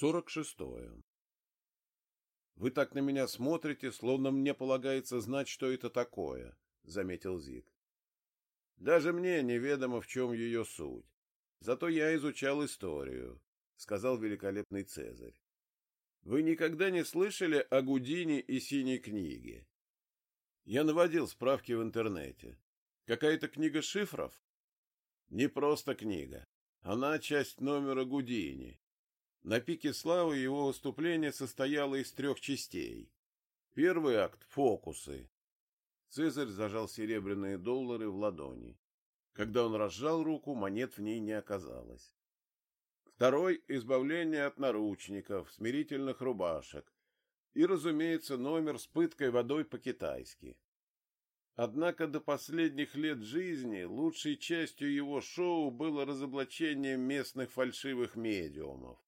Сорок шестое. Вы так на меня смотрите, словно мне полагается знать, что это такое, заметил Зиг. Даже мне неведомо, в чем ее суть. Зато я изучал историю, сказал великолепный Цезарь. Вы никогда не слышали о Гудине и синей книге? Я наводил справки в интернете. Какая-то книга шифров? Не просто книга. Она часть номера Гудини. На пике славы его выступление состояло из трех частей. Первый акт — фокусы. Цезарь зажал серебряные доллары в ладони. Когда он разжал руку, монет в ней не оказалось. Второй — избавление от наручников, смирительных рубашек. И, разумеется, номер с пыткой водой по-китайски. Однако до последних лет жизни лучшей частью его шоу было разоблачение местных фальшивых медиумов.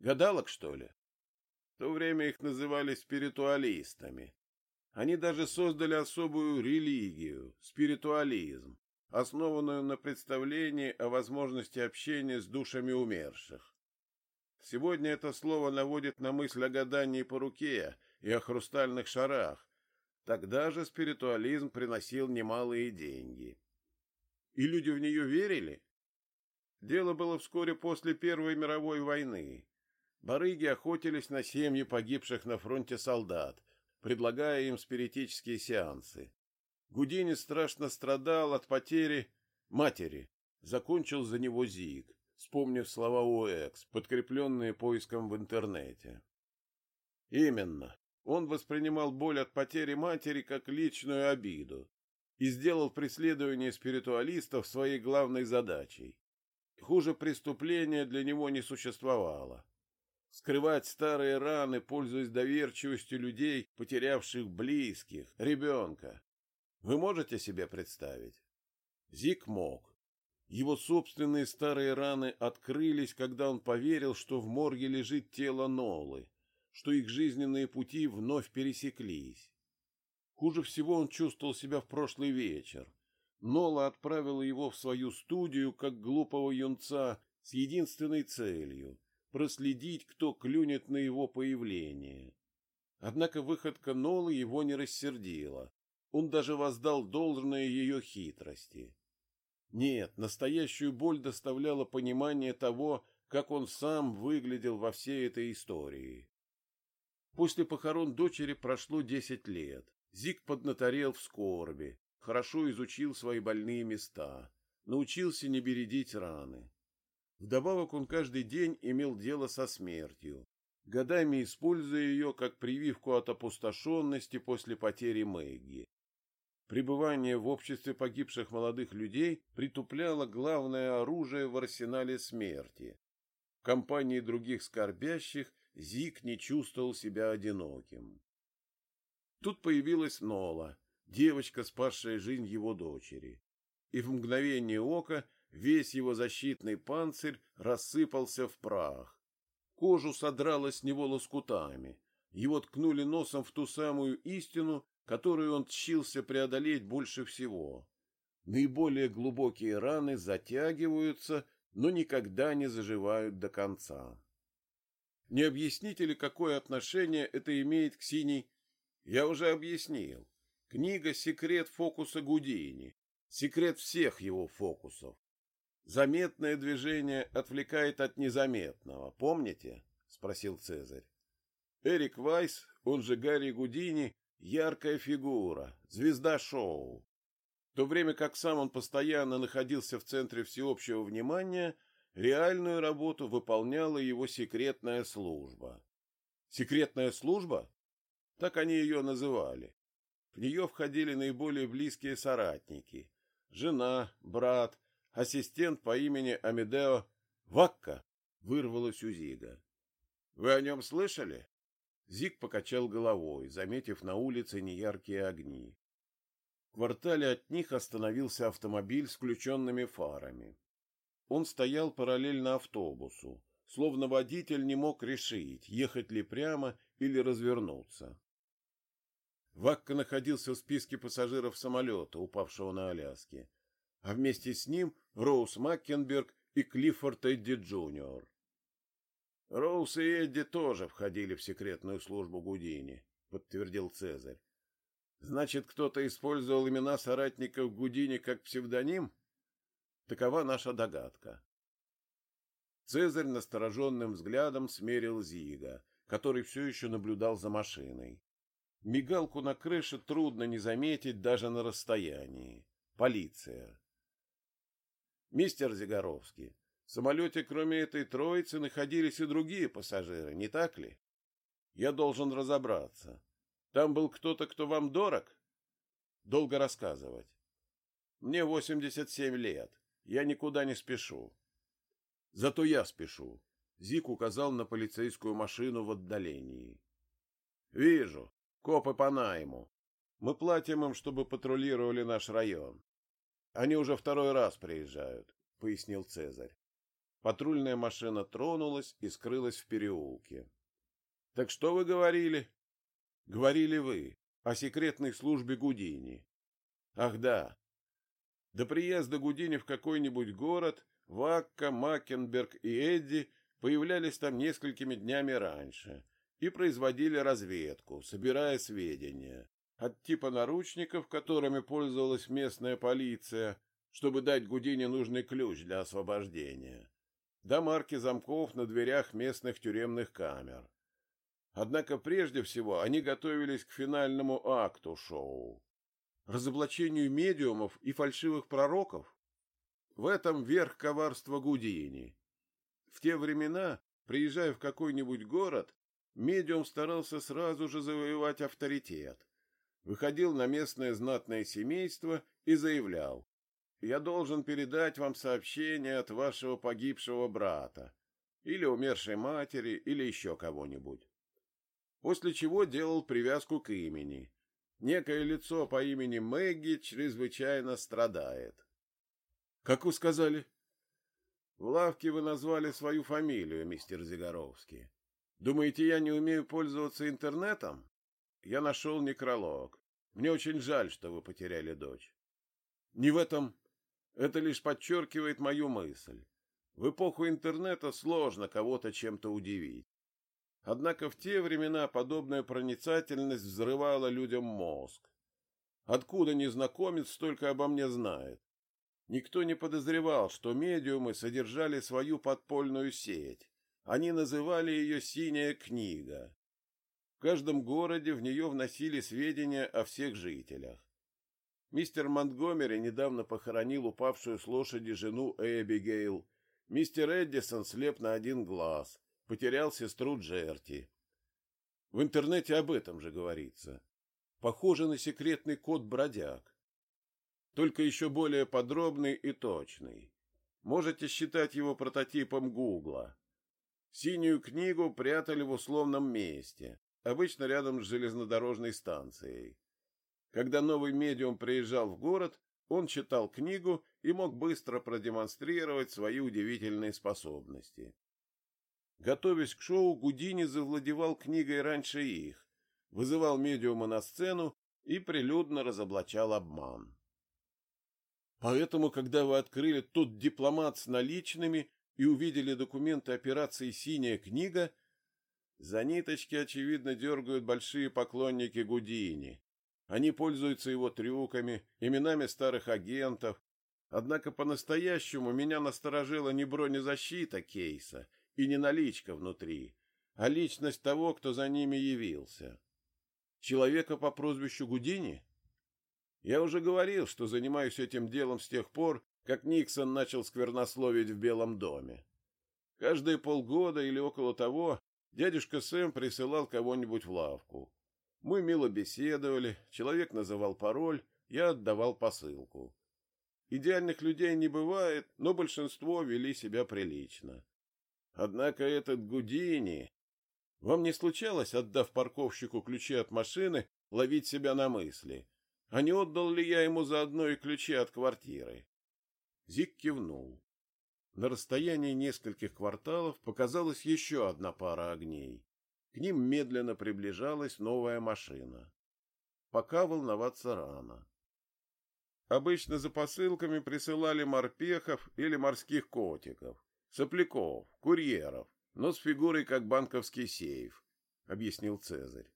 Гадалок, что ли? В то время их называли спиритуалистами. Они даже создали особую религию — спиритуализм, основанную на представлении о возможности общения с душами умерших. Сегодня это слово наводит на мысль о гадании по руке и о хрустальных шарах. Тогда же спиритуализм приносил немалые деньги. И люди в нее верили? Дело было вскоре после Первой мировой войны. Барыги охотились на семьи погибших на фронте солдат, предлагая им спиритические сеансы. Гудини страшно страдал от потери матери. Закончил за него Зиг, вспомнив слова УЭКС, подкрепленные поиском в интернете. Именно. Он воспринимал боль от потери матери как личную обиду и сделал преследование спиритуалистов своей главной задачей. Хуже преступления для него не существовало скрывать старые раны, пользуясь доверчивостью людей, потерявших близких, ребенка. Вы можете себе представить? Зик мог. Его собственные старые раны открылись, когда он поверил, что в морге лежит тело Нолы, что их жизненные пути вновь пересеклись. Хуже всего он чувствовал себя в прошлый вечер. Нола отправила его в свою студию, как глупого юнца, с единственной целью проследить, кто клюнет на его появление. Однако выходка Нолы его не рассердила. Он даже воздал должное ее хитрости. Нет, настоящую боль доставляло понимание того, как он сам выглядел во всей этой истории. После похорон дочери прошло десять лет. Зиг поднаторел в скорби, хорошо изучил свои больные места, научился не бередить раны. Вдобавок он каждый день имел дело со смертью, годами используя ее как прививку от опустошенности после потери Мэгги. Пребывание в обществе погибших молодых людей притупляло главное оружие в арсенале смерти. В компании других скорбящих Зик не чувствовал себя одиноким. Тут появилась Нола, девочка, спасшая жизнь его дочери. И в мгновение ока Весь его защитный панцирь рассыпался в прах. Кожу содрало с него лоскутами. Его ткнули носом в ту самую истину, которую он тщился преодолеть больше всего. Наиболее глубокие раны затягиваются, но никогда не заживают до конца. Не объясните ли, какое отношение это имеет к синей? Я уже объяснил. Книга «Секрет фокуса Гудини». Секрет всех его фокусов. Заметное движение отвлекает от незаметного, помните? спросил Цезарь. Эрик Вайс, он же Гарри Гудини, яркая фигура, звезда шоу. В то время как сам он постоянно находился в центре всеобщего внимания, реальную работу выполняла его секретная служба. Секретная служба? Так они ее называли. В нее входили наиболее близкие соратники: жена, брат, ассистент по имени Амедео Вакка вырвалось у Зига. — Вы о нем слышали? Зиг покачал головой, заметив на улице неяркие огни. В квартале от них остановился автомобиль с включенными фарами. Он стоял параллельно автобусу, словно водитель не мог решить, ехать ли прямо или развернуться. Вакка находился в списке пассажиров самолета, упавшего на Аляске, а вместе с ним Роуз Маккенберг и Клиффорд Эдди Джуниор. Роуз и Эдди тоже входили в секретную службу Гудини, подтвердил Цезарь. Значит, кто-то использовал имена соратников Гудини как псевдоним? Такова наша догадка. Цезарь настороженным взглядом смерил Зига, который все еще наблюдал за машиной. Мигалку на крыше трудно не заметить даже на расстоянии. Полиция. Мистер Зигаровский, в самолете кроме этой троицы находились и другие пассажиры, не так ли? Я должен разобраться. Там был кто-то, кто вам дорог? Долго рассказывать. Мне 87 лет. Я никуда не спешу. Зато я спешу. Зик указал на полицейскую машину в отдалении. Вижу. Копы по найму. Мы платим им, чтобы патрулировали наш район. Они уже второй раз приезжают, пояснил Цезарь. Патрульная машина тронулась и скрылась в переулке. Так что вы говорили? Говорили вы о секретной службе Гудини. Ах да. До приезда Гудини в какой-нибудь город Вакка, Макенберг и Эдди появлялись там несколькими днями раньше и производили разведку, собирая сведения от типа наручников, которыми пользовалась местная полиция, чтобы дать Гудине нужный ключ для освобождения, до марки замков на дверях местных тюремных камер. Однако прежде всего они готовились к финальному акту шоу. Разоблачению медиумов и фальшивых пророков? В этом верх коварства Гудини. В те времена, приезжая в какой-нибудь город, медиум старался сразу же завоевать авторитет. Выходил на местное знатное семейство и заявлял, «Я должен передать вам сообщение от вашего погибшего брата, или умершей матери, или еще кого-нибудь». После чего делал привязку к имени. Некое лицо по имени Мэгги чрезвычайно страдает. «Как вы сказали?» «В лавке вы назвали свою фамилию, мистер Зигаровский. Думаете, я не умею пользоваться интернетом? Я нашел некролог. Мне очень жаль, что вы потеряли дочь. Не в этом. Это лишь подчеркивает мою мысль. В эпоху интернета сложно кого-то чем-то удивить. Однако в те времена подобная проницательность взрывала людям мозг. Откуда незнакомец столько обо мне знает? Никто не подозревал, что медиумы содержали свою подпольную сеть, они называли ее «синяя книга». Каждом городе в нее вносили сведения о всех жителях. Мистер Монтгомери недавно похоронил упавшую с лошади жену Эбигейл. Мистер Эдисон слеп на один глаз, потерял сестру Джерти. В интернете об этом же говорится. Похоже на секретный код бродяг. Только еще более подробный и точный. Можете считать его прототипом Гугла. Синюю книгу прятали в условном месте, обычно рядом с железнодорожной станцией. Когда новый медиум приезжал в город, он читал книгу и мог быстро продемонстрировать свои удивительные способности. Готовясь к шоу, Гудини завладевал книгой раньше их, вызывал медиума на сцену и прилюдно разоблачал обман. Поэтому, когда вы открыли тот дипломат с наличными, и увидели документы операции «Синяя книга», за ниточки, очевидно, дергают большие поклонники Гудини. Они пользуются его трюками, именами старых агентов. Однако по-настоящему меня насторожила не бронезащита кейса и не наличка внутри, а личность того, кто за ними явился. Человека по прозвищу Гудини? Я уже говорил, что занимаюсь этим делом с тех пор, как Никсон начал сквернословить в Белом доме. Каждые полгода или около того дядюшка Сэм присылал кого-нибудь в лавку. Мы мило беседовали, человек называл пароль, я отдавал посылку. Идеальных людей не бывает, но большинство вели себя прилично. Однако этот Гудини... Вам не случалось, отдав парковщику ключи от машины, ловить себя на мысли? А не отдал ли я ему заодно и ключи от квартиры? Зик кивнул. На расстоянии нескольких кварталов показалась еще одна пара огней. К ним медленно приближалась новая машина. Пока волноваться рано. Обычно за посылками присылали морпехов или морских котиков, сопляков, курьеров, но с фигурой как банковский сейф, — объяснил Цезарь.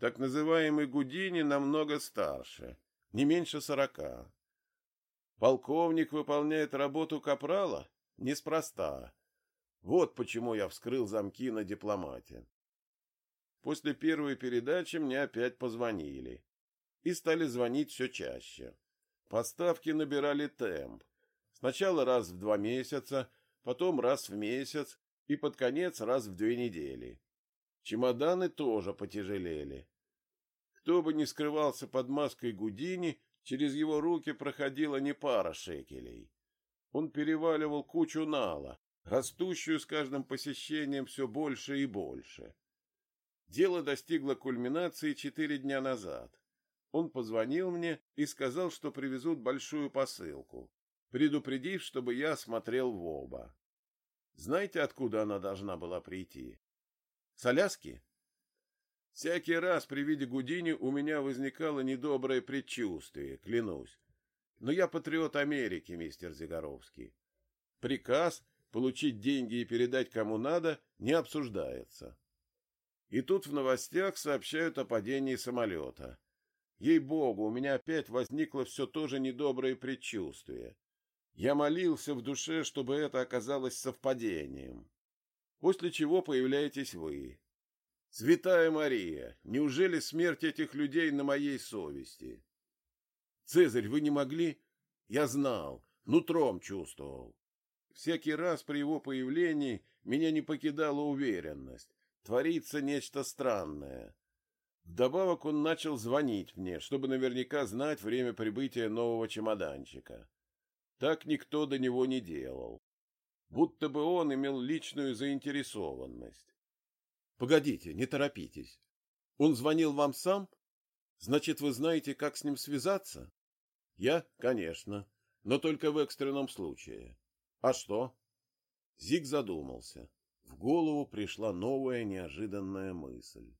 Так называемый Гудини намного старше, не меньше сорока. Полковник выполняет работу капрала неспроста. Вот почему я вскрыл замки на дипломате. После первой передачи мне опять позвонили. И стали звонить все чаще. Поставки набирали темп. Сначала раз в два месяца, потом раз в месяц и под конец раз в две недели. Чемоданы тоже потяжелели. Кто бы ни скрывался под маской Гудини, через его руки проходила не пара шекелей. Он переваливал кучу нала, растущую с каждым посещением все больше и больше. Дело достигло кульминации четыре дня назад. Он позвонил мне и сказал, что привезут большую посылку, предупредив, чтобы я смотрел в оба. Знаете, откуда она должна была прийти? С Аляски? Всякий раз при виде Гудини у меня возникало недоброе предчувствие, клянусь. Но я патриот Америки, мистер Зигаровский. Приказ получить деньги и передать кому надо не обсуждается. И тут в новостях сообщают о падении самолета. Ей-богу, у меня опять возникло все то же недоброе предчувствие. Я молился в душе, чтобы это оказалось совпадением. После чего появляетесь вы. Святая Мария, неужели смерть этих людей на моей совести? Цезарь, вы не могли? Я знал, нутром чувствовал. Всякий раз при его появлении меня не покидала уверенность. Творится нечто странное. Вдобавок он начал звонить мне, чтобы наверняка знать время прибытия нового чемоданчика. Так никто до него не делал. Будто бы он имел личную заинтересованность. Погодите, не торопитесь. Он звонил вам сам? Значит, вы знаете, как с ним связаться? Я, конечно, но только в экстренном случае. А что? Зиг задумался. В голову пришла новая неожиданная мысль.